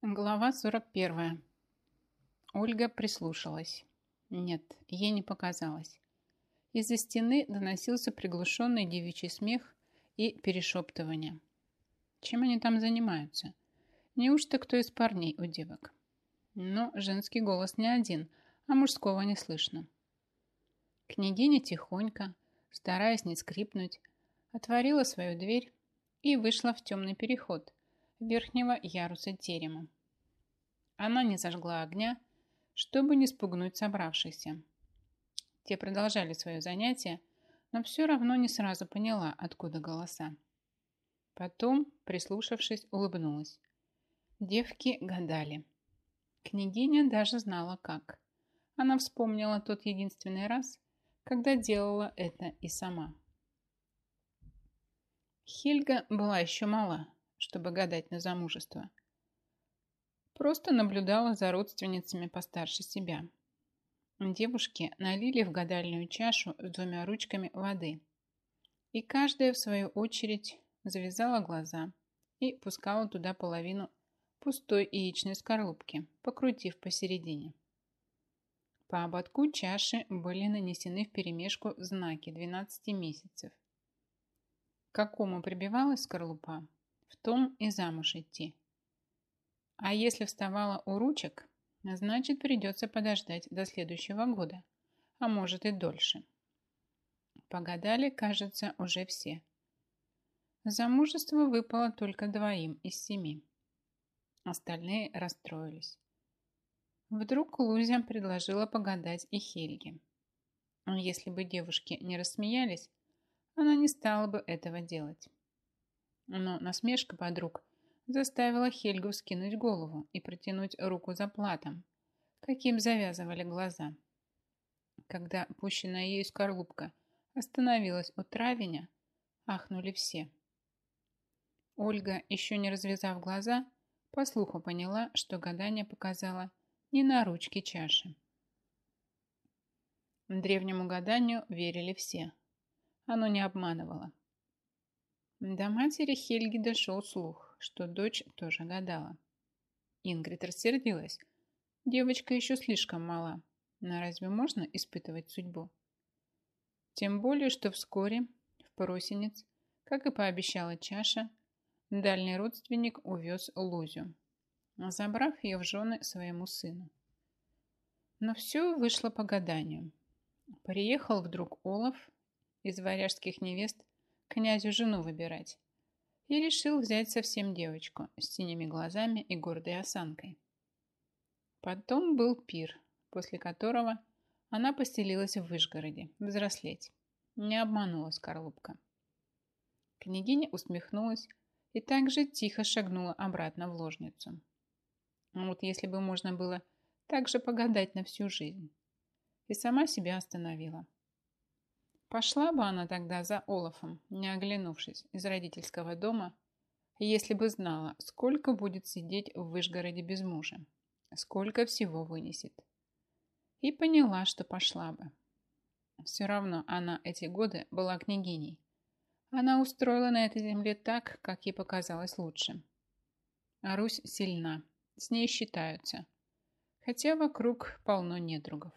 Глава 41. Ольга прислушалась. Нет, ей не показалось. Из-за стены доносился приглушенный девичий смех и перешептывание. Чем они там занимаются? Неужто кто из парней у девок? Но женский голос не один, а мужского не слышно. Княгиня тихонько, стараясь не скрипнуть, отворила свою дверь и вышла в темный переход – верхнего яруса терема. Она не зажгла огня, чтобы не спугнуть собравшихся. Те продолжали свое занятие, но все равно не сразу поняла, откуда голоса. Потом, прислушавшись, улыбнулась. Девки гадали. Княгиня даже знала, как. Она вспомнила тот единственный раз, когда делала это и сама. Хельга была еще мала, чтобы гадать на замужество. Просто наблюдала за родственницами постарше себя. Девушки налили в гадальную чашу с двумя ручками воды. И каждая, в свою очередь, завязала глаза и пускала туда половину пустой яичной скорлупки, покрутив посередине. По ободку чаши были нанесены в перемешку знаки 12 месяцев. К какому прибивалась скорлупа, в том и замуж идти. А если вставала у ручек, значит придется подождать до следующего года, а может и дольше. Погадали, кажется, уже все. Замужество выпало только двоим из семи. Остальные расстроились. Вдруг Лузя предложила погадать и Хельге. Если бы девушки не рассмеялись, она не стала бы этого делать. Но насмешка подруг заставила Хельгу скинуть голову и протянуть руку за платом, каким завязывали глаза. Когда пущенная ею скорлупка остановилась у травеня, ахнули все. Ольга, еще не развязав глаза, по слуху поняла, что гадание показало не на ручке чаши. Древнему гаданию верили все. Оно не обманывало. До матери Хельги дошел слух, что дочь тоже гадала. Ингрид рассердилась. Девочка еще слишком мала, но разве можно испытывать судьбу? Тем более, что вскоре в Поросинец, как и пообещала чаша, дальний родственник увез Лузю, забрав ее в жены своему сыну. Но все вышло по гаданию. Приехал вдруг Олаф из варяжских невест князю жену выбирать. И решил взять совсем девочку с синими глазами и гордой осанкой. Потом был пир, после которого она поселилась в Вышгороде, взрослеть. Не обманула скорлупка. Княгиня усмехнулась и также тихо шагнула обратно в ложницу. Вот если бы можно было так же погадать на всю жизнь. И сама себя остановила. Пошла бы она тогда за Олафом, не оглянувшись, из родительского дома, если бы знала, сколько будет сидеть в Вышгороде без мужа, сколько всего вынесет. И поняла, что пошла бы. Все равно она эти годы была княгиней. Она устроила на этой земле так, как ей показалось лучше. А Русь сильна, с ней считаются, хотя вокруг полно недругов.